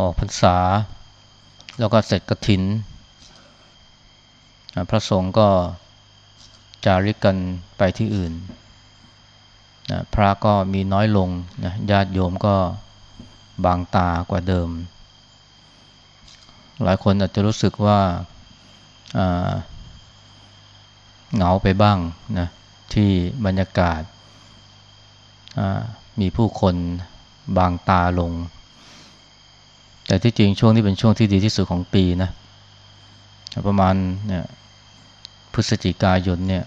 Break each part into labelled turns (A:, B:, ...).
A: พออกพรรษา แล้วก็เสร็จกฐิน พระสงฆ์ก็จาริกกันไปที่อื่นนะพระก็มีน้อยลงนะญาติโยมก็บางตากว่าเดิม หลายคนอาจจะรู้สึกว่าเหงาไปบ้างนะที่บรรยากาศมีผู้คนบางตาลง แต่ที่จริงช่วงนี้เป็นช่วงที่ดีที่สุดของปีนะประมาณเนี่ยพฤศจิกายนเนี่ย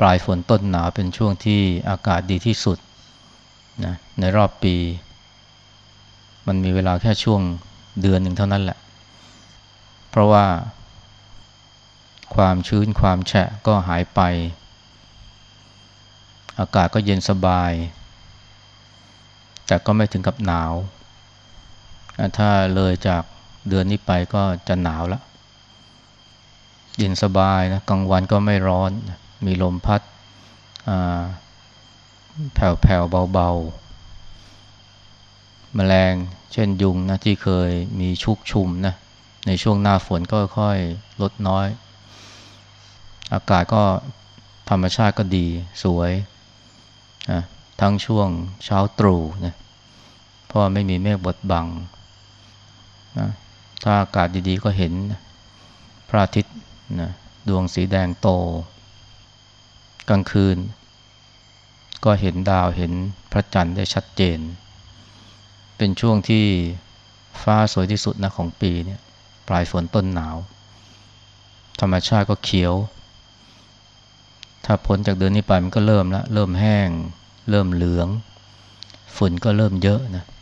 A: ปลายฝนต้นหนาวเป็นช่วงที่อากาศดีที่สุดนะในรอบปี มันมีเวลาแค่ช่วงเดือนหนึ่งเท่านั้นแหละ เพราะว่าความชื้นความแฉะก็หายไป อากาศก็เย็นสบาย แต่ก็ไม่ถึงกับหนาว ถ้าเลยจากเดือนนี้ไปก็จะหนาวแล้วเย็นสบายนะกลางวันก็ไม่ร้อน มีลมพัดแผ่วๆเบาๆแมลงเช่นยุงนะที่เคยมีชุกชุมนะในช่วงหน้าฝนก็ค่อยลดน้อย อากาศก็ธรรมชาติก็ดีสวยนะทั้งช่วงเช้าตรู่นะเพราะไม่มีเมฆบดบัง นะถ้าอากาศดีๆก็เห็นพระอาทิตย์นะดวงสีแดงโต กลางคืน ก็เห็นดาวเห็นพระจันทร์ได้ชัดเจน เป็นช่วงที่ฟ้าสวยที่สุดนะของปีเนี่ยปลายฝนต้นหนาว ธรรมชาติก็เขียว ถ้าพ้นจากเดือนนี้ไปมันก็เริ่มล้วเริ่มแห้ง เริ่มเหลือง ฝุ่นก็เริ่มเยอะนะเ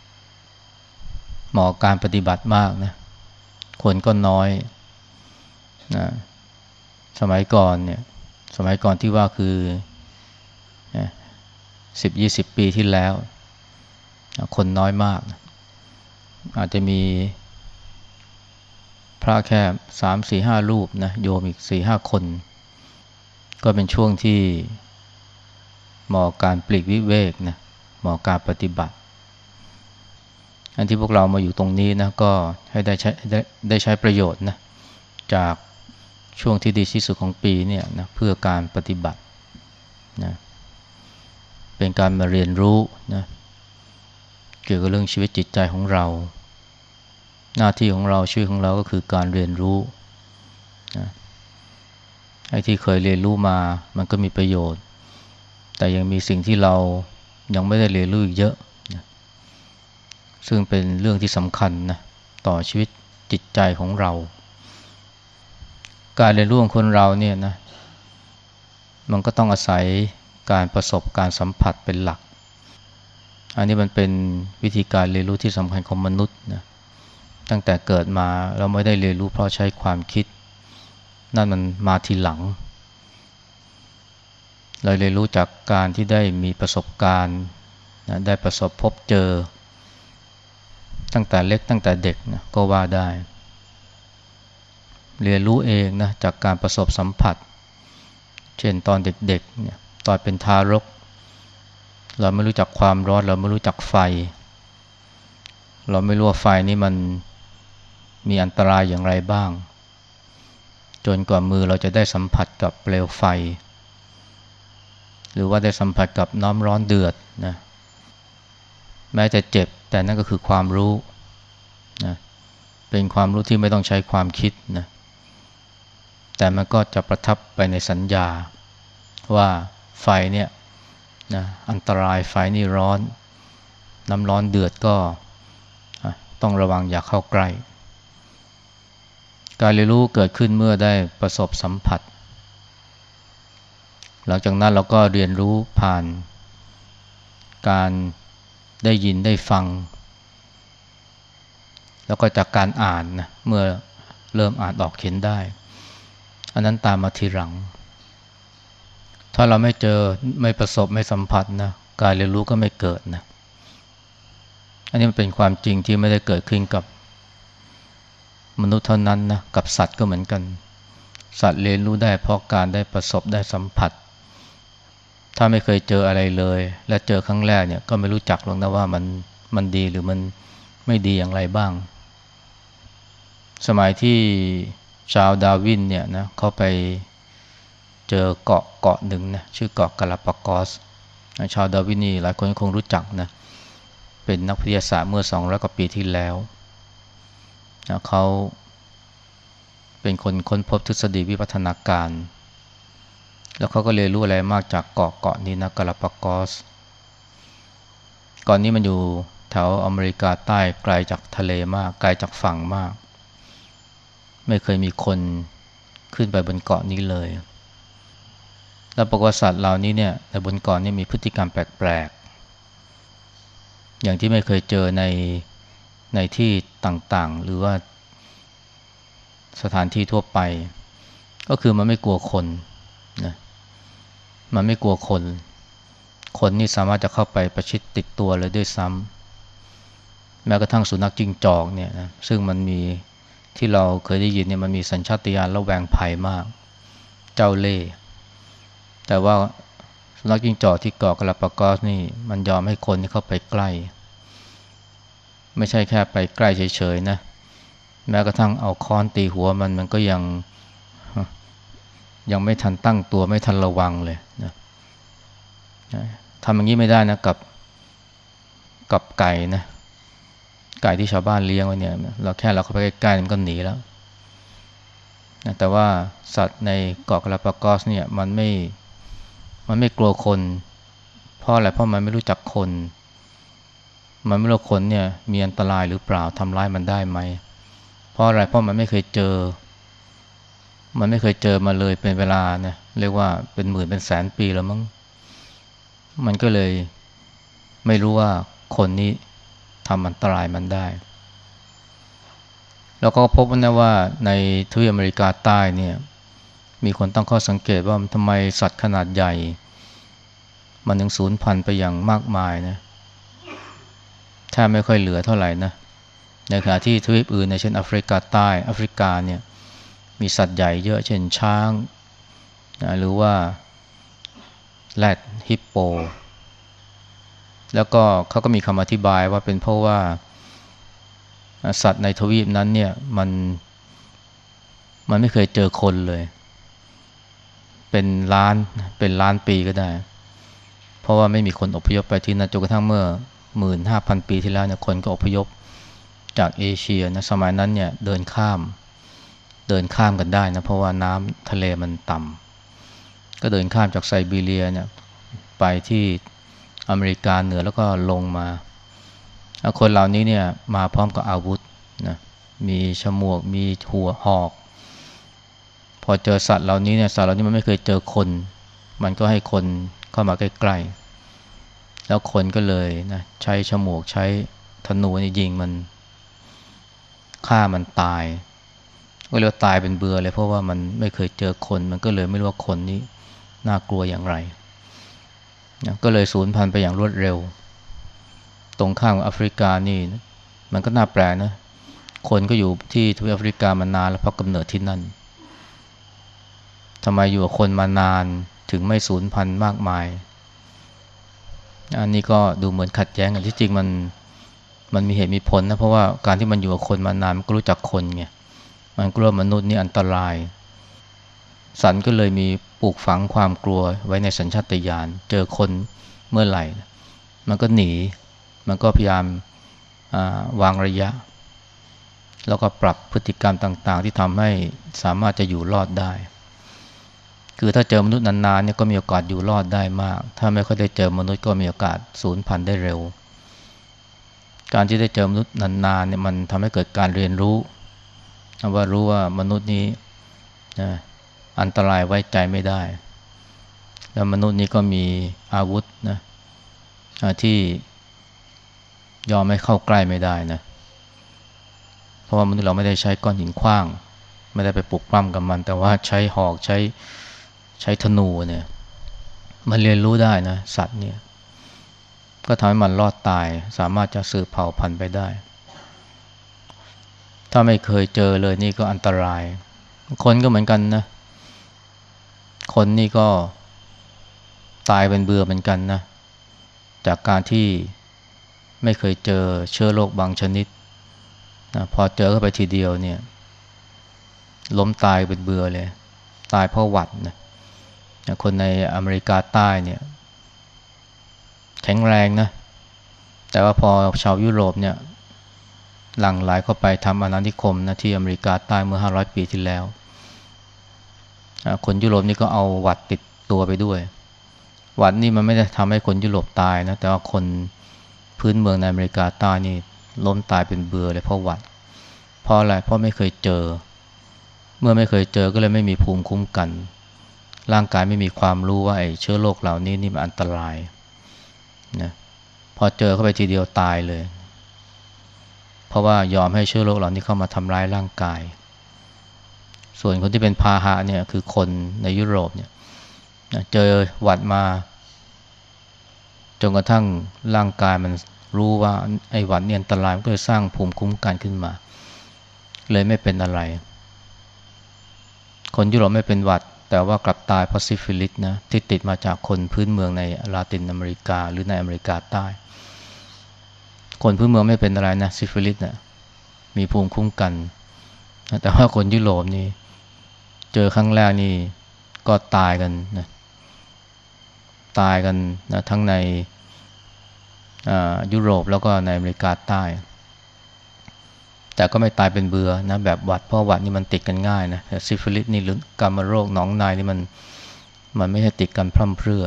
A: หมาะการปฏิบัติมากนะคนก็น้อยนะสมัยก่อนเนี่ยสมัยก่อนที่ว่าคือสิบยี่สิบปีที่แล้ว คนน้อยมาก อาจจะมีพระแค่สามสี่ห้ารูปนะโยมอีกสี่ห้าคน ก็เป็นช่วงที่เหมาะการปลีกวิเวกนะเหมาะการปฏิบัติ อันที่พวกเรามาอยู่ตรงนี้นะก็ให้ได้ใช้ได้ได้ใช้ประโยชน์นะจากช่วงที่ดีที่สุดของปีเนี่ยนะเพื่อการปฏิบัตินะเป็นการมาเรียนรู้นะเกี่ยวกับเรื่องชีวิตจิตใจของเรา หน้าที่ของเราชีวิตของเราก็คือการเรียนรู้นะไอ้ที่เคยเรียนรู้มามันก็มีประโยชน์ แต่ยังมีสิ่งที่เรายังไม่ได้เรียนรู้อีกเยอะ ซึ่งเป็นเรื่องที่สำคัญนะต่อชีวิตจิตใจของเรา การเรียนรู้ของคนเราเนี่ยนะมันก็ต้องอาศัยการประสบการสัมผัสเป็นหลัก อันนี้มันเป็นวิธีการเรียนรู้ที่สำคัญของมนุษย์นะตั้งแต่เกิดมาเราไม่ได้เรียนรู้เพราะใช้ความคิด นั่นมันมาทีหลัง เราเรียนรู้จากการที่ได้มีประสบการณ์นะได้ประสบพบเจอ ตั้งแต่เล็กตั้งแต่เด็กนะก็ว่าได้ เรียนรู้เองนะจากการประสบสัมผัส เช่นตอนเด็กๆเนี่ยตอนเป็นทารก เราไม่รู้จักความร้อน เราไม่รู้จักไฟ เราไม่รู้ว่าไฟนี้มันมีอันตรายอย่างไรบ้าง จนกว่ามือเราจะได้สัมผัสกับเปลวไฟ หรือว่าได้สัมผัสกับน้ำร้อนเดือดนะแม้จะเจ็บ แต่นั่นก็คือความรู้นะเป็นความรู้ที่ไม่ต้องใช้ความคิดนะแต่มันก็จะประทับไปในสัญญา ว่าไฟเนี่ยนะอันตรายไฟนี่ร้อน น้ำร้อนเดือดก็ต้องระวังอย่าเข้าใกล้ การเรียนรู้เกิดขึ้นเมื่อได้ประสบสัมผัส หลังจากนั้นเราก็เรียนรู้ผ่านการ ได้ยินได้ฟัง แล้วก็จากการอ่านนะเมื่อเริ่มอ่านออกเขียนได้ อันนั้นตามมาทีหลัง ถ้าเราไม่เจอไม่ประสบไม่สัมผัสนะการเรียนรู้ก็ไม่เกิดนะอันนี้มันเป็นความจริงที่ไม่ได้เกิดขึ้นกับมนุษย์เท่านั้นนะกับสัตว์ก็เหมือนกัน สัตว์เรียนรู้ได้เพราะการได้ประสบได้สัมผัส ถ้าไม่เคยเจออะไรเลย และเจอครั้งแรกเนี่ยก็ไม่รู้จักหรอกนะว่ามันมันดีหรือมันไม่ดีอย่างไรบ้าง สมัยที่ชาวดาวินเนี่ยนะเขาไปเจอเกาะเกาะหนึ่งนะชื่อเกาะกาลาปากอสชาวดาวินนี่หลายคนคงรู้จักนะเป็นนักวิทยาศาสตร์เมื่อ200กว่าปีที่แล้วนะเขาเป็นคนค้นพบทฤษฎีวิวัฒนาการ แล้วเขาก็เรียนรู้อะไรมากจากเกาะเกาะนี้นะกาลาปากอสกาะนี้มันอยู่แถวอเมริกาใต้ไกลจากทะเลมากไกลจากฝั่งมาก ไม่เคยมีคนขึ้นไปบนเกาะนี้เลย แล้วประวัติศาสตร์เหล่านี้เนี่ยในบนเกาะนี้มีพฤติกรรมแปลกๆ อย่างที่ไม่เคยเจอในในที่ต่างๆ หรือว่าสถานที่ทั่วไป ก็คือมันไม่กลัวคนนะ มันไม่กลัวคน คนนี่สามารถจะเข้าไปประชิดติดตัวเลยด้วยซ้ำแม้กระทั่งสุนัขจิ้งจอกเนี่ยนะซึ่งมันมีที่เราเคยได้ยินเนี่ยมันมีสัญชาตญาณระแวงภัยมาก เจ้าเล่ห์แต่ว่าสุนัขจิ้งจอกที่เกาะกาลาปากอสนี่มันยอมให้คนที่เข้าไปใกล้ ไม่ใช่แค่ไปใกล้เฉยๆนะแม้กระทั่งเอาค้อนตีหัวมันมันก็ยัง ยังไม่ทันตั้งตัวไม่ทันระวังเลยนะทำอย่างนี้ไม่ได้นะกับกับไก่นะไก่ที่ชาวบ้านเลี้ยงไว้เนี่ยเราแค่เราเข้าไปใกล้ๆมันก็หนีแล้วนะแต่ว่าสัตว์ในเกาะกาลาปากอสเนี่ยมันไม่มันไม่กลัวคนเพราะอะไรเพราะมันไม่รู้จักคน มันไม่รู้คนเนี่ยมีอันตรายหรือเปล่าทำร้ายมันได้ไหมเพราะอะไรเพราะมันไม่เคยเจอ มันไม่เคยเจอมาเลยเป็นเวลาเนี่ยเรียกว่าเป็นหมื่นเป็นแสนปีแล้วมั้งมันก็เลยไม่รู้ว่าคนนี้ทำอันตรายมันได้ แล้วก็พบนะว่าในทวีปอเมริกาใต้เนี่ย มีคนตั้งข้อสังเกตว่าทำไมสัตว์ขนาดใหญ่ มันถึงสูญพันธุ์ไปอย่างมากมายนะแทบไม่ค่อยเหลือเท่าไหร่นะในขณะที่ทวีปอื่นในเช่นแอฟริกาใต้แอฟริกาเนี่ย มีสัตว์ใหญ่เยอะเช่นช้างนะหรือว่าแรดฮิปโป แล้วก็เขาก็มีคำอธิบายว่าเป็นเพราะว่า สัตว์ในทวีปนั้นเนี่ยมันมันไม่เคยเจอคนเลย เป็นล้านเป็นล้านปีก็ได้ เพราะว่าไม่มีคนอพยพไปที่นั่นจนกระทั่งเมื่อหมื่นห้าพันปีที่แล้วเนี่ยคนก็อพยพจากเอเชียนะสมัยนั้นเนี่ยเดินข้าม เดินข้ามกันได้นะเพราะว่าน้ำทะเลมันต่ำก็เดินข้ามจากไซบีเรียเนี่ยไปที่อเมริกาเหนือแล้วก็ลงมา คนเหล่านี้เนี่ยมาพร้อมกับอาวุธนะมีฉมวกมีหัวหอก พอเจอสัตว์เหล่านี้เนี่ยสัตว์เหล่านี้มันไม่เคยเจอคน มันก็ให้คนเข้ามาใกล้ๆ แล้วคนก็เลยนะใช้ฉมวกใช้ธนูนี่ยิงมันฆ่ามันตาย ก็เรียกว่าตายเป็นเบื่อเลย เพราะว่ามันไม่เคยเจอคนมันก็เลยไม่รู้ว่าคนนี้น่ากลัวอย่างไรนะก็เลยสูญพันธุ์ไปอย่างรวดเร็ว ตรงข้ามแอฟริกานี่มันก็น่าแปลกนะ คนก็อยู่ที่ทวีปแอฟริกามานานแล้วเพราะกำเนิดที่นั่นทำไมอยู่กับคนมานานถึงไม่สูญพันธุ์มากมาย อันนี้ก็ดูเหมือนขัดแย้งกันที่จริงมันมันมีเหตุมีผลนะ เพราะว่าการที่มันอยู่กับคนมานานมันก็รู้จักคนไง มันกลัวมนุษย์นี่อันตราย สันก็เลยมีปลูกฝังความกลัวไว้ในสัญชาตญาณเจอคนเมื่อไหร่ มันก็หนี มันก็พยายามวางระยะ แล้วก็ปรับพฤติกรรมต่าง ๆ ที่ทำให้สามารถจะอยู่รอดได้ คือถ้าเจอมนุษย์นานๆเนี่ยก็มีโอกาสอยู่รอดได้มาก ถ้าไม่ค่อยได้เจอมนุษย์ก็มีโอกาสสูญพันธุ์ได้เร็ว การที่ได้เจอมนุษย์นานๆเนี่ยมันทำให้เกิดการเรียนรู้ ว่ารู้ว่ามนุษย์นี้นะอันตรายไว้ใจไม่ได้ แล้วมนุษย์นี้ก็มีอาวุธนะที่ยอมไม่เข้าใกล้ไม่ได้นะเพราะว่ามนุษย์เราไม่ได้ใช้ก้อนหินขว้าง ไม่ได้ไปปลุกปล้ำกับมัน แต่ว่าใช้หอกใช้ใช้ธนูเนี่ย มันเรียนรู้ได้นะ สัตว์เนี่ย ก็ทำให้มันรอดตาย สามารถจะสืบเผ่าพันธุ์ไปได้ ถ้าไม่เคยเจอเลยนี่ก็อันตราย คนก็เหมือนกันนะ คนนี่ก็ตายเป็นเบื่อเหมือนกันนะ จากการที่ไม่เคยเจอเชื้อโรคบางชนิดนะพอเจอเข้าไปทีเดียวเนี่ย ล้มตายเป็นเบื่อเลย ตายเพราะหวัดนะคนในอเมริกาใต้เนี่ย แข็งแรงนะ แต่ว่าพอชาวยุโรปเนี่ย หลั่งไหลเข้าไปทำอาณานิคมนะที่อเมริกาใต้เมื่อ 500 ปีที่แล้ว คนยุโรปนี่ก็เอาหวัดติดตัวไปด้วย หวัดนี่มันไม่ได้ทำให้คนยุโรปตายนะ แต่ว่าคนพื้นเมืองในอเมริกาใต้นี่ล้มตายเป็นเบื่อเลยเพราะหวัด เพราะอะไร เพราะไม่เคยเจอ เมื่อไม่เคยเจอก็เลยไม่มีภูมิคุ้มกัน ร่างกายไม่มีความรู้ว่าไอ้เชื้อโรคเหล่านี้นี่มันอันตรายนะพอเจอเข้าไปทีเดียวตายเลย เพราะว่ายอมให้เชื้อโรคเหล่านี้เข้ามาทำร้ายร่างกาย ส่วนคนที่เป็นพาหะเนี่ยคือคนในยุโรปเนี่ยเจอหวัดมา จนกระทั่งร่างกายมันรู้ว่าไอ้หวัดเนี่ยอันตรายมันก็เลยสร้างภูมิคุ้มกันขึ้นมา เลยไม่เป็นอะไร คนยุโรปไม่เป็นหวัด แต่ว่ากลับตายเพราะซิฟิลิสนะที่ติดมาจากคนพื้นเมืองในลาตินอเมริกาหรือในอเมริกาใต้ คนพื้นเมืองไม่เป็นอะไรนะซิฟิลิสนะมีภูมิคุ้มกัน แต่ว่าคนยุโรปนี่ เจอครั้งแรกนี่ก็ตายกันนะตายกันนะทั้งในยุโรปแล้วก็ในอเมริกาใต้ แต่ก็ไม่ตายเป็นเบือนะแบบหวัดเพราะหวัดนี่มันติดกันง่ายนะแต่ซิฟิลิสนี่หรือกามโรคหนองในนี่มันมันไม่ใช่ติดกันพร่ำเพรื่อ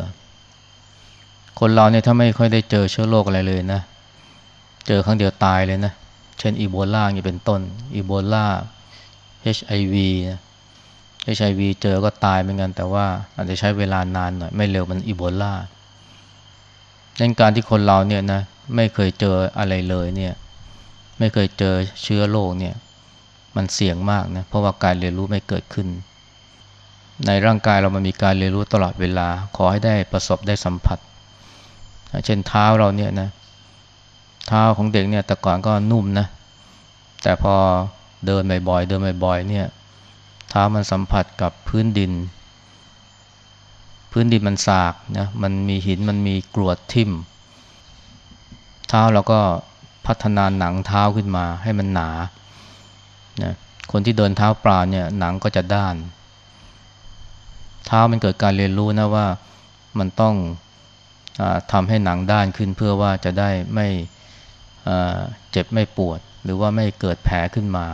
A: คนเราเนี่ยถ้าไม่ค่อยได้เจอเชื้อโรคอะไรเลยนะ เจอครั้งเดียวตายเลยนะ เช่นอีโบลานี่เป็นต้น อีโบลา HIV นะ HIV เจอก็ตายเหมือนกัน แต่ว่าอาจจะใช้เวลานานหน่อย ไม่เร็วเหมือนอีโบลาในการที่คนเราเนี่ยนะไม่เคยเจออะไรเลยเนี่ยไม่เคยเจอเชื้อโรคเนี่ยมันเสี่ยงมากนะเพราะว่าการเรียนรู้ไม่เกิดขึ้น ในร่างกายเรามันมีการเรียนรู้ตลอดเวลา ขอให้ได้ประสบได้สัมผัส เช่นเท้าเราเนี่ยนะ เท้าของเด็กเนี่ยแต่ก่อนก็นุ่มนะ แต่พอเดินบ่อยๆเดินบ่อยๆเนี่ยเท้ามันสัมผัสกับพื้นดิน พื้นดินมันสากนะมันมีหินมันมีกรวดทิ่ม เท้าเราก็พัฒนาหนังเท้าขึ้นมาให้มันหนานะคนที่เดินเท้าเปล่าเนี่ยหนังก็จะด้าน เท้ามันเกิดการเรียนรู้นะว่ามันต้องอทำให้หนังด้านขึ้นเพื่อว่าจะได้ไม่ เจ็บไม่ปวด หรือว่าไม่เกิดแผลขึ้นมา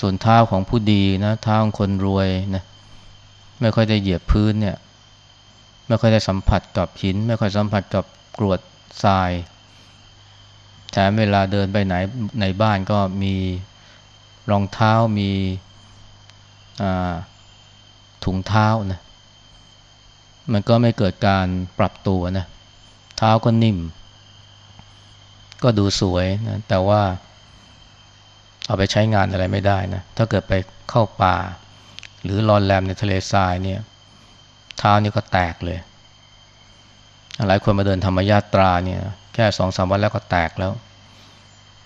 A: ส่วนเท้าของผู้ดีนะเท้าของคนรวยนะไม่ค่อยได้เหยียบพื้นเนี่ยไม่ค่อยได้สัมผัสกับหิน ไม่ค่อยสัมผัสกับกรวดทรายแถมเวลาเดินไปไหนในบ้านก็มีรองเท้ามีถุงเท้านะมันก็ไม่เกิดการปรับตัวนะเท้าก็นิ่ม ก็ดูสวยนะแต่ว่า เอาไปใช้งานอะไรไม่ได้นะถ้าเกิดไปเข้าป่า หรือลอนแรมในทะเลทรายเนี่ยเท้านี่ก็แตกเลย หลายคนมาเดินธรรมญาตราเนี่ยแค่สองสามวันแล้วก็แตกแล้ว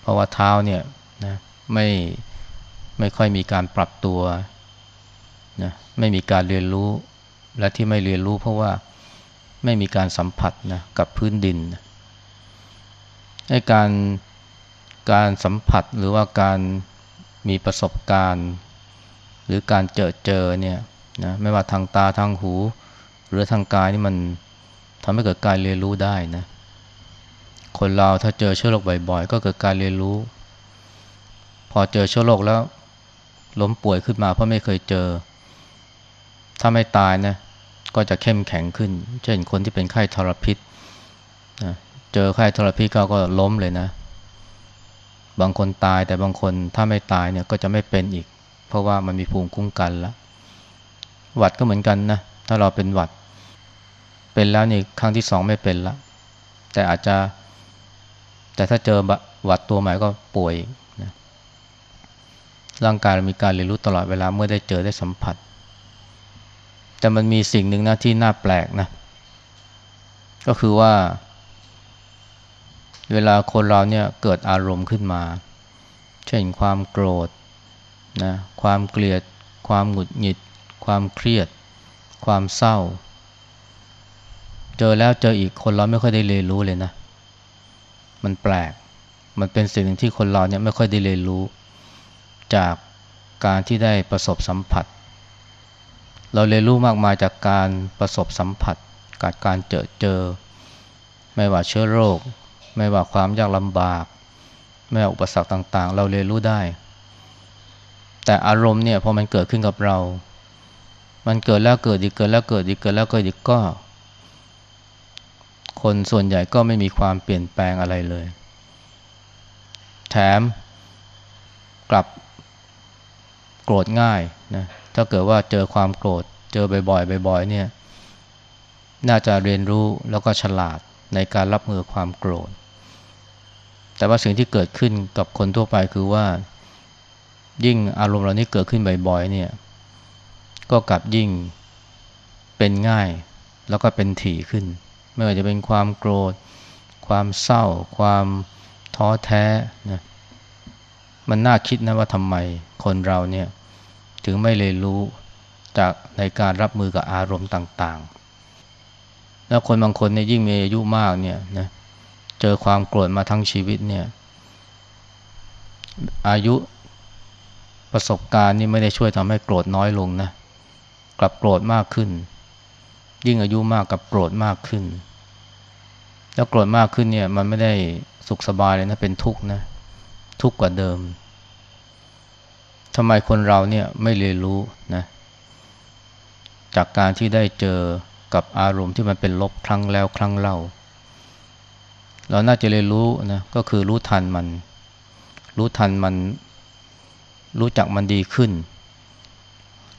A: เพราะว่าเท้าเนี่ยนะไม่ไม่ค่อยมีการปรับตัวนะไม่มีการเรียนรู้และที่ไม่เรียนรู้เพราะว่าไม่มีการสัมผัสนะกับพื้นดิน ให้การการสัมผัสหรือว่าการมีประสบการณ์ หรือการเจอเจอเนี่ยนะไม่ว่าทางตาทางหู หรือทางกายนี่มันทำให้เกิดการเรียนรู้ได้นะคนเราถ้าเจอเชื้อโรคบ่อยๆ ก็เกิดการเรียนรู้ พอเจอเชื้อโรคแล้ว ล้มป่วยขึ้นมาเพราะไม่เคยเจอ ถ้าไม่ตายนะก็จะเข้มแข็งขึ้น เช่นคนที่เป็นไข้ทรพิษ เจอไข้ทรพิษก็ก็ล้มเลยนะ บางคนตายแต่บางคนถ้าไม่ตายเนี่ยก็จะไม่เป็นอีก เพราะว่ามันมีภูมิคุ้มกันแล้วหวัดก็เหมือนกันนะ ถ้าเราเป็นหวัด เป็นแล้วนี่ครั้งที่สองไม่เป็นละแต่อาจจะ แต่ถ้าเจอหวัดตัวใหม่ก็ป่วยนะร่างกายมีการเรียนรู้ตลอดเวลาเมื่อได้เจอได้สัมผัส แต่มันมีสิ่งหนึ่งนะที่น่าแปลกนะ ก็คือว่า เวลาคนเราเนี่ยเกิดอารมณ์ขึ้นมา เช่นความโกรธนะความเกลียด ความหงุดหงิด ความเครียด ความเศร้า เจอแล้วเจออีกคนเราไม่ค่อยได้เรียนรู้เลยนะ มันแปลก มันเป็นสิ่งหนึ่งที่คนเราเนี่ยไม่ค่อยได้เรียนรู้ จากการที่ได้ประสบสัมผัส เราเรียนรู้มากมายจากการประสบสัมผัสกับการเจอเจอ ไม่ว่าเชื้อโรค ไม่ว่าความยากลำบาก ไม่ว่าอุปสรรคต่าง ๆ เราเรียนรู้ได้ แต่อารมณ์เนี่ยพอมันเกิดขึ้นกับเรา มันเกิดแล้วเกิดอีกเกิดแล้วเกิดอีกเกิดแล้วเกิดอีกก็ คนส่วนใหญ่ก็ไม่มีความเปลี่ยนแปลงอะไรเลย แถมกลับโกรธง่ายนะถ้าเกิดว่าเจอความโกรธ เจอบ่อยๆบ่อยๆเนี่ย น่าจะเรียนรู้แล้วก็ฉลาดในการรับมือความโกรธ แต่ว่าสิ่งที่เกิดขึ้นกับคนทั่วไปคือว่า ยิ่งอารมณ์เหล่านี้เกิดขึ้นบ่อยๆเนี่ย ก็กลับยิ่งเป็นง่าย แล้วก็เป็นถี่ขึ้น ไม่ว่าจะเป็นความโกรธ ความเศร้า ความท้อแท้นะมันน่าคิดนะว่าทำไมคนเราเนี่ย ถึงไม่เรียนรู้จากในการรับมือกับอารมณ์ต่าง ๆ แล้วคนบางคนเนี่ยยิ่งมีอายุมากเนี่ยนะเจอความโกรธมาทั้งชีวิตเนี่ย อายุประสบการณ์นี่ไม่ได้ช่วยทำให้โกรธน้อยลงนะ กลับโกรธมากขึ้น ยิ่งอายุมากกับโกรธมากขึ้น แล้วโกรธมากขึ้นเนี่ย มันไม่ได้สุขสบายเลยนะ เป็นทุกข์นะ ทุกข์กว่าเดิมทำไมคนเราเนี่ยไม่เรียนรู้นะจากการที่ได้เจอกับอารมณ์ที่มันเป็นลบครั้งแล้วครั้งเล่า เราน่าจะเรียนรู้นะก็คือรู้ทันมัน รู้ทันมัน รู้จักมันดีขึ้น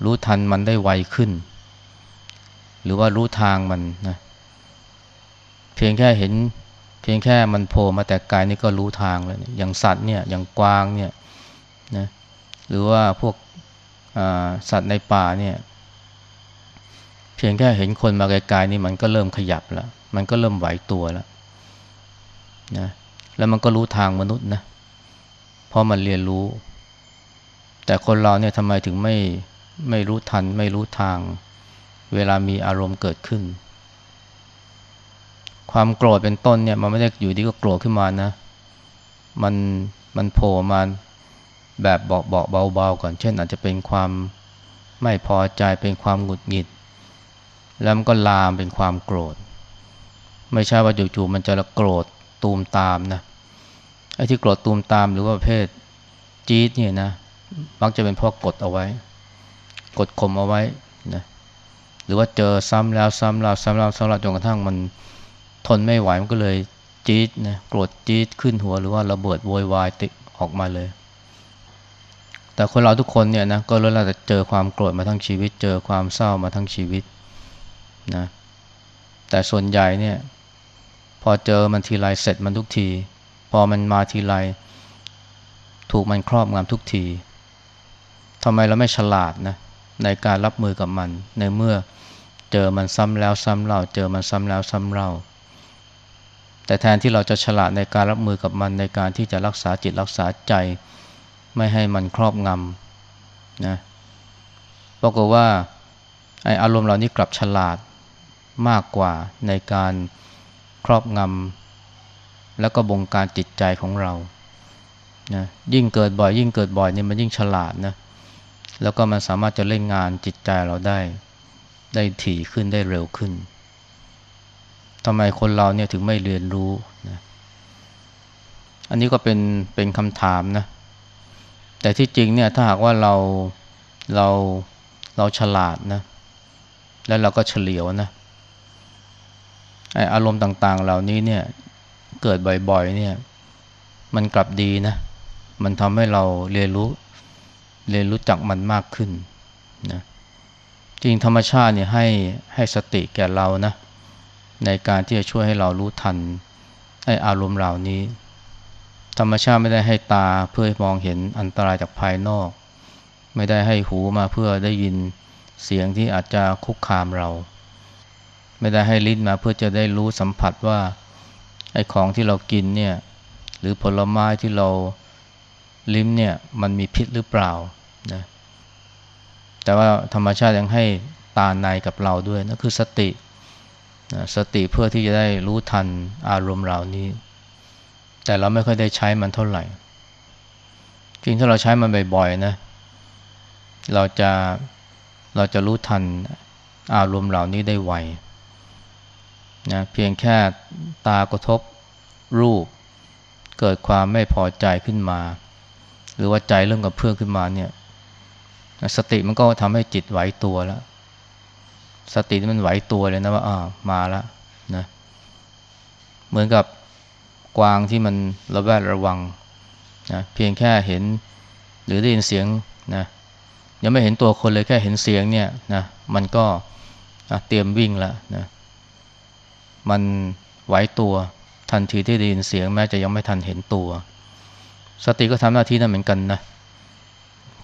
A: รู้ทันมันได้ไวขึ้น หรือว่ารู้ทางมันนะเพียงแค่เห็น เพียงแค่มันโผล่มาแต่ไกลนี่ก็รู้ทางแล้วอย่างสัตว์เนี่ยอย่างกวางเนี่ยนะหรือว่าพวกสัตว์ในป่าเนี่ยเพียงแค่เห็นคนมาไกลๆนี่มันก็เริ่มขยับแล้ว มันก็เริ่มไหวตัวแล้ว นะแล้วมันก็รู้ทางมนุษย์นะเพราะมันเรียนรู้ แต่คนเราเนี่ยทำไมถึงไม่ไม่รู้ทัน ไม่รู้ทาง เวลามีอารมณ์เกิดขึ้น ความโกรธเป็นต้นเนี่ยมันไม่ได้อยู่ดีก็โกรธขึ้นมานะ มันมันโผล่มาแบบเบาๆเบาๆก่อน เช่น อาจจะเป็นความไม่พอใจเป็นความหงุดหงิด แล้วมันก็ลามเป็นความโกรธ ไม่ใช่ว่าจู่ๆมันจะโกรธ ตูมตามนะไอ้ที่โกรธตูมตามหรือว่าประเภทจี๊ดเนี่ยนะมักจะเป็นเพราะกดเอาไว้ กดข่มเอาไว้นะหรือว่าเจอซ้ำแล้วซ้ำแล้วซ้ำแล้วซ้ำแล้วจนกระทั่งมันทนไม่ไหวมันก็เลยจี๊ดนะโกรธจี๊ดขึ้นหัวหรือว่าระเบิดโวยวายติออกมาเลย แต่คนเราทุกคนเนี่ยนะก็รู้แล้วแต่เจอความโกรธมาทั้งชีวิต เจอความเศร้ามาทั้งชีวิตนะแต่ส่วนใหญ่เนี่ย พอเจอมันทีไรเสร็จมันทุกที พอมันมาทีไรถูกมันครอบงำทุกทีทำไมเราไม่ฉลาดนะในการรับมือกับมัน ในเมื่อเจอมันซ้ำแล้วซ้ำเล่า เจอมันซ้ำแล้วซ้ำเล่า แต่แทนที่เราจะฉลาดในการรับมือกับมันในการที่จะรักษาจิตรักษาใจ ไม่ให้มันครอบงำนะปรากฏว่าไออารมณ์เหล่านี้กลับฉลาดมากกว่าในการ ครอบงำแล้วก็บงการจิตใจของเรานะยิ่งเกิดบ่อย ยิ่งเกิดบ่อยเนี่ยมันยิ่งฉลาดนะแล้วก็มันสามารถจะเล่นงานจิตใจเราได้ ได้ถี่ขึ้นได้เร็วขึ้นทำไมคนเราเนี่ยถึงไม่เรียนรู้นะอันนี้ก็เป็นเป็นคำถามนะแต่ที่จริงเนี่ยถ้าหากว่าเราเราเราฉลาดนะ แล้วเราก็เฉลียวนะ ออารมณ์ต่างๆ เหล่านี้เนี่ยเกิดบ่อยๆเนี่ยมันกลับดีนะ มันทำให้เราเรียนรู้เรียนรู้จักมันมากขึ้นนะจริงธรรมชาติเนี่ยให้ให้สติแก่เรานะในการที่จะช่วยให้เรารู้ทันให้อารมณ์เหล่านี้ ธรรมชาติไม่ได้ให้ตาเพื่อมองเห็นอันตรายจากภายนอก ไม่ได้ให้หูมาเพื่อได้ยินเสียงที่อาจจะคุกคามเรา ไม่ได้ให้ลิ้นมาเพื่อจะได้รู้สัมผัสว่าไอ้ของที่เรากินเนี่ยหรือผลไม้ที่เราลิ้มเนี่ยมันมีพิษหรือเปล่านะแต่ว่าธรรมชาติยังให้ตาในกับเราด้วยนั่นคือสติสติเพื่อที่จะได้รู้ทันอารมณ์เหล่านี้ แต่เราไม่ค่อยได้ใช้มันเท่าไหร่จริงถ้าเราใช้มันบ่อยๆนะเราจะเราจะรู้ทันอารมณ์เหล่านี้ได้ไว นะเพียงแค่ตากระทบรูป เกิดความไม่พอใจขึ้นมา หรือว่าใจเริ่มกับเพื่อนขึ้นมาเนี่ยสติมันก็ทำให้จิตไหวตัวแล้ว สติมันไหวตัวเลยนะว่าอ่ามาแล้วนะเหมือนกับกวางที่มันระแวดระวังนะเพียงแค่เห็นหรือได้ยินเสียงนะยังไม่เห็นตัวคนเลยแค่เห็นเสียงเนี่ยนะมันก็เตรียมวิ่งแล้วนะ มันไหวตัวทันทีที่ได้ยินเสียงแม้จะยังไม่ทันเห็นตัว สติก็ทำหน้าที่นั้นเหมือนกันนะ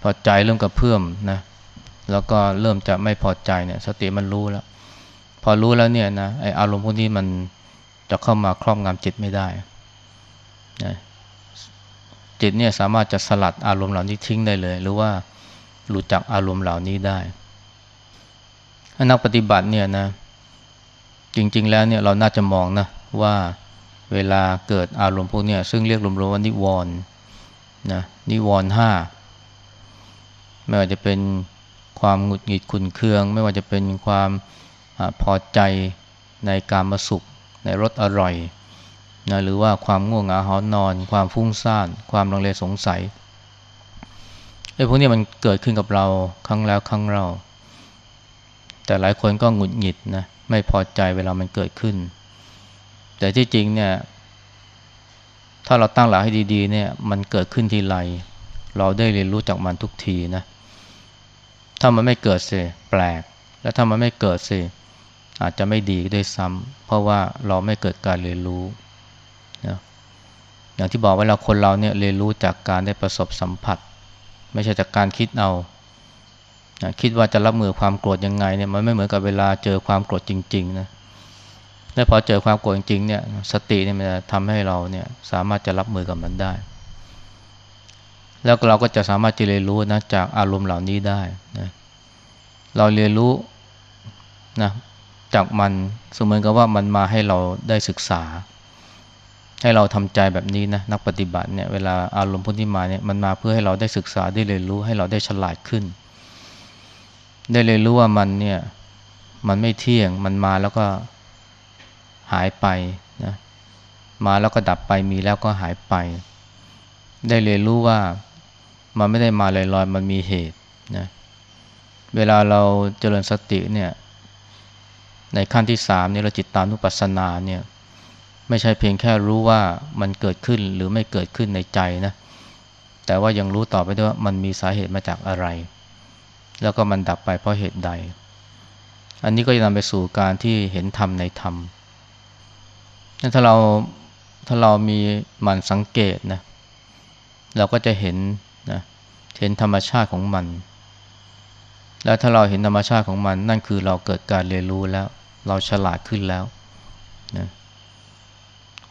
A: พอใจเริ่มกระเพื่อมนะแล้วก็เริ่มจะไม่พอใจเนี่ย สติมันรู้แล้ว พอรู้แล้วเนี่ยนะไออารมณ์พวกนี้มันจะเข้ามาครอบงำจิตไม่ได้นะจิตเนี่ยสามารถจะสลัดอารมณ์เหล่านี้ทิ้งได้เลย หรือว่าหลุดจากอารมณ์เหล่านี้ได้นักปฏิบัติเนี่ยนะ จริง ๆ แล้วเนี่ยเราน่าจะมองนะว่าเวลาเกิดอารมณ์พวกนี้ซึ่งเรียกรวมๆว่านิวรณ์นะนิวรณ์ห้าไม่ว่าจะเป็นความหงุดหงิดขุนเคือง ไม่ว่าจะเป็นความอพอใจในการมาสุข ในรสอร่อยนะหรือว่าความง่วงเหงาหอนอน ความฟุ้งซ่าน ความลังเลสงสัยไอ้พวกนี้มันเกิดขึ้นกับเราครั้งแล้วครั้งเล่าแต่หลายคนก็หงุดหงิดนะ ไม่พอใจเวลามันเกิดขึ้น แต่ที่จริงเนี่ยถ้าเราตั้งหลักให้ดีๆเนี่ยมันเกิดขึ้นทีไรเราได้เรียนรู้จากมันทุกทีนะถ้ามันไม่เกิดสียแปลก และถ้ามันไม่เกิดสียอาจจะไม่ดีด้วยซ้ำเพราะว่าเราไม่เกิดการเรียนรู้นะอย่างที่บอกว่าเราคนเราเนี่ยเรียนรู้จากการได้ประสบสัมผัส ไม่ใช่จากการคิดเอา นะคิดว่าจะรับมือความโกรธยังไงเนี่ยมันไม่เหมือนกับเวลาเจอความโกรธจริงๆนะและพอเจอความโกรธจริงๆเนี่ยสติเนี่ยมันจะทำให้เราเนี่ยสามารถจะรับมือกับมันได้ แล้วเราก็จะสามารถจะเรียนรู้นะจากอารมณ์เหล่านี้ได้นะเราเรียนรู้นะจากมันเสมือนกับว่ามันมาให้เราได้ศึกษา ให้เราทำใจแบบนี้นะนักปฏิบัติเนี่ยเวลาอารมณ์พวกนี้มาเนี่ยมันมาเพื่อให้เราได้ศึกษาได้เรียนรู้ให้เราได้ฉลาดขึ้น ได้เรียรู้ว่ามันเนี่ย มันไม่เที่ยง มันมาแล้วก็หายไปนะ มาแล้วก็ดับไป มีแล้วก็หายไป ได้เรียนรู้ว่ามันไม่ได้มาลอยๆ มันมีเหตุนะ เวลาเราเจริญสติเนี่ย ในขั้นที่สามเนี่ยเราจิตตานุปัสสนาเนี่ย ไม่ใช่เพียงแค่รู้ว่ามันเกิดขึ้นหรือไม่เกิดขึ้นในใจนะ แต่ว่ายังรู้ต่อไปด้วยว่ามันมีสาเหตุมาจากอะไร แล้วก็มันดับไปเพราะเหตุใด อันนี้ก็จะนำไปสู่การที่เห็นธรรมในธรรมถ้าเราถ้าเรามีมันสังเกตนะเราก็จะเห็นนะเห็นธรรมชาติของมัน แล้วถ้าเราเห็นธรรมชาติของมัน นั่นคือเราเกิดการเรียนรู้แล้ว เราฉลาดขึ้นแล้วนะ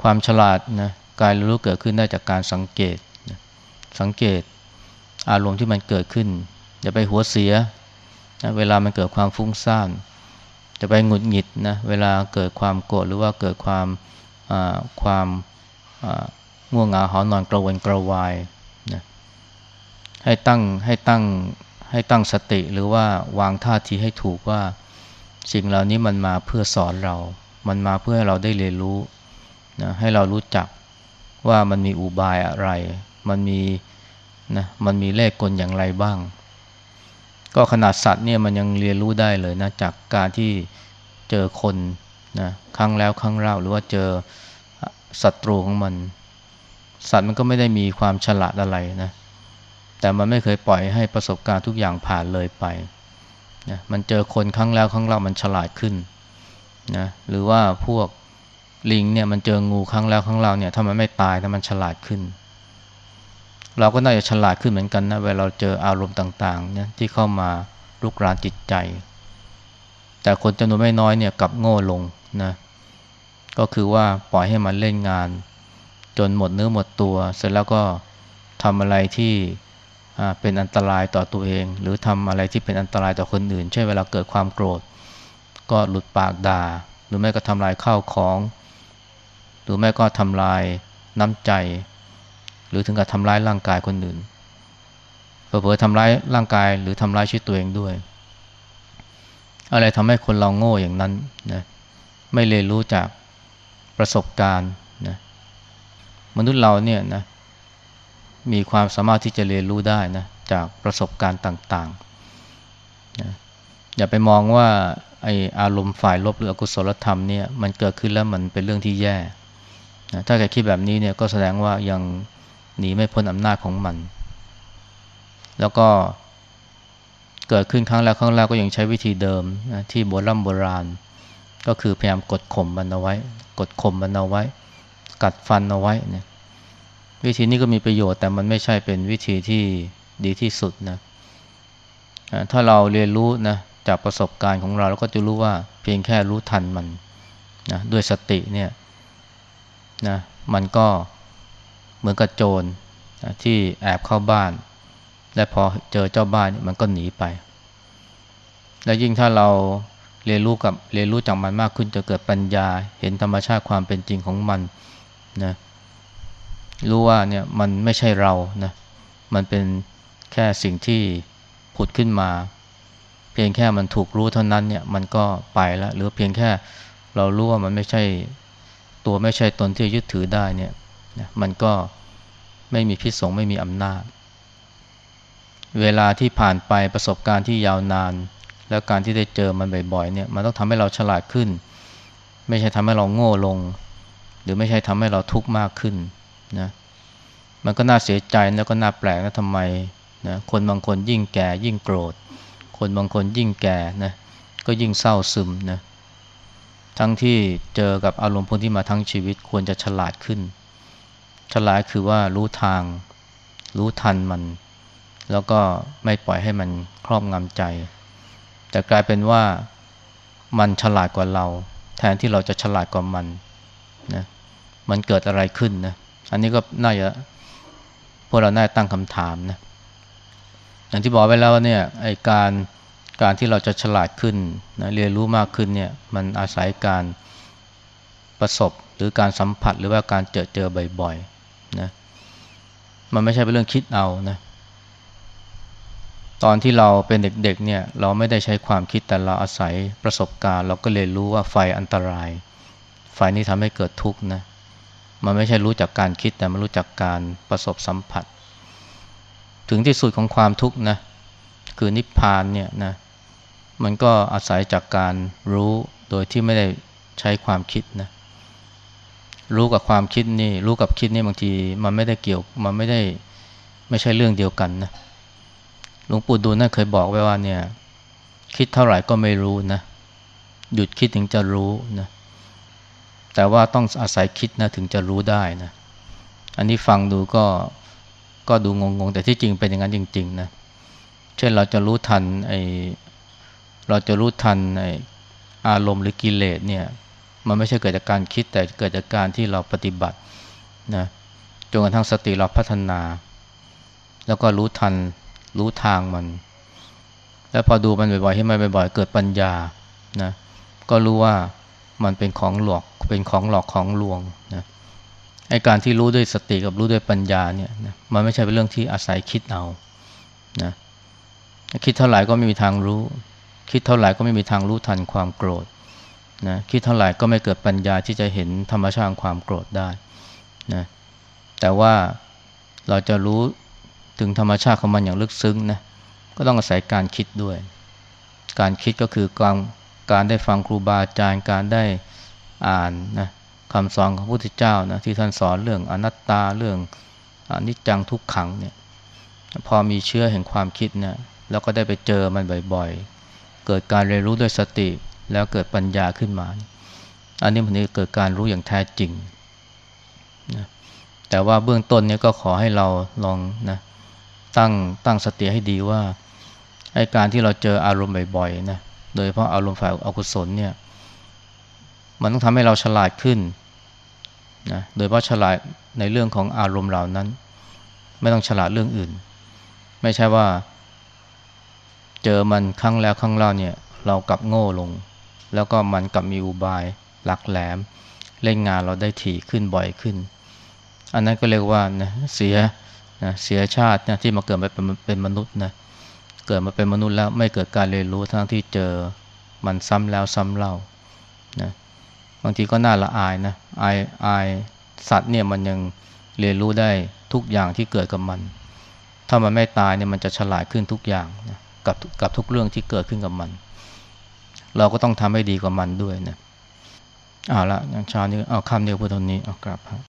A: ความฉลาดนะการรู้เกิดขึ้นได้จากการสังเกตนะสังเกตอารมณ์ที่มันเกิดขึ้น อย่าไปหัวเสียนะเวลามันเกิดความฟุ้งซ่านจะไปหงุดหงิดนะเวลาเกิดความโกรธหรือว่าเกิดความความง่วงเหงาหอนอนกระวนกระวายนะให้ตั้งให้ตั้งให้ตั้งสติหรือว่าวางท่าทีให้ถูกว่าสิ่งเหล่านี้มันมาเพื่อสอนเรา มันมาเพื่อให้เราได้เรียนรู้นะให้เรารู้จักว่ามันมีอุบายอะไร มันมีนะมันมีเลขกลอย่างไรบ้าง ก็ขนาดสัตว์เนี่ยมันยังเรียนรู้ได้เลยนะจากการที่เจอคนนะครั้งแล้วครั้งเล่าหรือว่าเจอศัตรูของมัน สัตว์มันก็ไม่ได้มีความฉลาดอะไรนะแต่มันไม่เคยปล่อยให้ประสบการณ์ทุกอย่างผ่านเลยไปนะมันเจอคนครั้งแล้วครั้งเล่ามันฉลาดขึ้นนะหรือว่าพวกลิงเนี่ยมันเจองูครั้งแล้วครั้งเล่าเนี่ยถ้ามันไม่ตายถ้ามันฉลาดขึ้น เราก็น่าจะฉลาดขึ้นเหมือนกันนะเวลาเราเจออารมณ์ต่างๆเนี่ยที่เข้ามาลุกรานจิตใจ แต่คนจำนวนไม่น้อยเนี่ยกลับโง่ลงนะก็คือว่าปล่อยให้มันเล่นงาน จนหมดเนื้อหมดตัว เสร็จแล้วก็ทำอะไรที่เป็นอันตรายต่อตัวเอง หรือทำอะไรที่เป็นอันตรายต่อคนอื่นเช่นเวลาเกิดความโกรธ ก็หลุดปากด่า หรือแม่ก็ทำลายข้าวของ หรือแม่ก็ทำลายน้ำใจ หรือถึงกับทำร้ายร่างกายคนอื่นเผลอๆทำร้ายร่างกายหรือทำร้ายชีวิตตัวเองด้วย อะไรทำให้คนเราโง่อย่างนั้นนะไม่เรียนรู้จากประสบการณ์นะมนุษย์เราเนี่ยนะมีความสามารถที่จะเรียนรู้ได้นะจากประสบการณ์ต่างๆนะอย่าไปมองว่าไออารมณ์ฝ่ายลบหรืออกุศลธรรมเนี่ยมันเกิดขึ้นแล้วมันเป็นเรื่องที่แย่นะถ้าใครคิดแบบนี้เนี่ยก็แสดงว่ายัง หนีไม่พ้นอำนาจของมัน แล้วก็เกิดขึ้นครั้งแรกครั้งแรกก็ยังใช้วิธีเดิมนะที่โบราณโบราณ ก็คือพยายามกดข่มมันเอาไว้ กดข่มมันเอาไว้ กัดฟันเอาไว้เนี่ยวิธีนี้ก็มีประโยชน์แต่มันไม่ใช่เป็นวิธีที่ดีที่สุดนะถ้าเราเรียนรู้นะจากประสบการณ์ของเราเราก็จะรู้ว่าเพียงแค่รู้ทันมันนะด้วยสติเนี่ยนะมันก็ เหมือนกับโจรที่แอบเข้าบ้าน และพอเจอเจ้าบ้านมันก็หนีไป และยิ่งถ้าเราเรียนรู้กับเรียนรู้จากมันมากขึ้นจะเกิดปัญญา เห็นธรรมชาติความเป็นจริงของมันนะรู้ว่าเนี่ยมันไม่ใช่เรานะมันเป็นแค่สิ่งที่ผุดขึ้นมา เพียงแค่มันถูกรู้เท่านั้นเนี่ยมันก็ไปแล้วหรือเพียงแค่เรารู้ว่ามันไม่ใช่ตัวไม่ใช่ตนที่ยึดถือได้เนี่ย มันก็ไม่มีพิษสงไม่มีอำนาจ เวลาที่ผ่านไปประสบการณ์ที่ยาวนาน แล้วการที่ได้เจอมันบ่อยๆเนี่ยมันต้องทำให้เราฉลาดขึ้น ไม่ใช่ทำให้เราโง่ลง หรือไม่ใช่ทำให้เราทุกข์มากขึ้นนะมันก็น่าเสียใจแล้วก็น่าแปลกนะทำไมนะคนบางคนยิ่งแก่ยิ่งโกรธ คนบางคนยิ่งแก่นะก็ยิ่งเศร้าซึมนะทั้งที่เจอกับอารมณ์พวกที่มาทั้งชีวิตควรจะฉลาดขึ้น ฉลาดคือว่ารู้ทาง รู้ทันมัน แล้วก็ไม่ปล่อยให้มันครอบงำใจ แต่กลายเป็นว่ามันฉลาดกว่าเรา แทนที่เราจะฉลาดกว่ามันนะมันเกิดอะไรขึ้นนะอันนี้ก็น่าจะพวกเราน่าตั้งคำถามนะอย่างที่บอกไว้แล้วว่าเนี่ยไอการการที่เราจะฉลาดขึ้นนะเรียนรู้มากขึ้นเนี่ยมันอาศัยการประสบหรือการสัมผัสหรือว่าการเจอเจอบ่อยๆ นะมันไม่ใช่เป็นเรื่องคิดเอานะตอนที่เราเป็นเด็กๆเนี่ยเราไม่ได้ใช้ความคิดแต่เราอาศัยประสบการณ์ เราก็เรียรู้ว่าไฟอันตราย ไฟนี้ทำให้เกิดทุกข์นะมันไม่ใช่รู้จากการคิดแต่มันรู้จากการประสบสัมผัส ถึงที่สุดของความทุกข์นะคือนิพพานเนี่ยนะมันก็อาศัยจากการรู้โดยที่ไม่ได้ใช้ความคิดนะ รู้กับความคิดนี่ รู้กับคิดนี่บางทีมันไม่ได้เกี่ยวมันไม่ได้ไม่ใช่เรื่องเดียวกันนะหลวงปู่ดูลน่าเคยบอกไว้ว่าเนี่ย คิดเท่าไหร่ก็ไม่รู้นะหยุดคิดถึงจะรู้นะแต่ว่าต้องอาศัยคิดนะถึงจะรู้ได้นะอันนี้ฟังดูก็ก็ดูงงๆ แต่ที่จริงเป็นอย่างนั้นจริง ๆ นะเช่นเราจะรู้ทันไอเราจะรู้ทันไออารมณ์หรือกิเลสเนี่ย มันไม่ใช่เกิดจากการคิดแต่เกิดจากการที่เราปฏิบัตินะจนกระทั่งสติเราพัฒนา แล้วก็รู้ทันรู้ทางมัน แล้วพอดูมันบ่อยๆให้มันบ่อยๆ เกิดปัญญานะก็รู้ว่ามันเป็นของหลอกเป็นของหลอกของลวงนะไอการที่รู้ด้วยสติกับรู้ด้วยปัญญาเนี่ยนะมันไม่ใช่เป็นเรื่องที่อาศัยคิดเอานะคิดเท่าไหร่ก็ไม่มีทางรู้ คิดเท่าไหร่ก็ไม่มีทางรู้ทันความโกรธ นะคิดเท่าไหร่ก็ไม่เกิดปัญญาที่จะเห็นธรรมชาติความโกรธได้นะแต่ว่าเราจะรู้ถึงธรรมชาติของมันอย่างลึกซึ้งนะก็ต้องอาศัยการคิดด้วย การคิดก็คือการการได้ฟังครูบาอาจารย์การได้อ่านนะคำสอนของพระพุทธเจ้านะที่ท่านสอนเรื่องอนัตตาเรื่องอนิจจังทุกขังเนี่ยพอมีเชื่อแห่งความคิดเนี่ยแล้วก็ได้ไปเจอมันบ่อยๆ เกิดการเรียนรู้ด้วยสติ แล้วเกิดปัญญาขึ้นมา อันนี้มันเกิดการรู้อย่างแท้จริงนะแต่ว่าเบื้องต้นเนี่ยก็ขอให้เราลองนะตั้งตั้งสติให้ดีว่าไอ้การที่เราเจออารมณ์บ่อยๆนะโดยเพราะอารมณ์ฝ่ายอกุศลเนี่ยมันต้องทำให้เราฉลาดขึ้นนะโดยเพราะฉลาดในเรื่องของอารมณ์เหล่านั้น ไม่ต้องฉลาดเรื่องอื่น ไม่ใช่ว่า เจอมันครั้งแล้วครั้งเล่าเนี่ย เรากลับโง่ลง แล้วก็มันกลับมีอุบายหลักแหลม เล่นงานเราได้ถี่ขึ้นบ่อยขึ้น อันนั้นก็เรียกว่านะเสียนะเสียชาตินะที่มาเกิดมาเป็นเป็นมนุษย์นะเกิดมาเป็นมนุษย์แล้วไม่เกิดการเรียนรู้ทั้งที่เจอมันซ้ำแล้วซ้ำเล่านะบางทีก็น่าละอายนะอายอายสัตว์เนี่ยมันยังเรียนรู้ได้ทุกอย่างที่เกิดกับมัน ถ้ามันไม่ตายเนี่ยมันจะฉลาดขึ้นทุกอย่างนะกับกับทุกเรื่องที่เกิดขึ้นกับมัน เราก็ต้องทำให้ดีกว่ามันด้วยนะเอาละชาวเช้านี้เอาคำเดียวพูดเท่านี้เอากลับครับ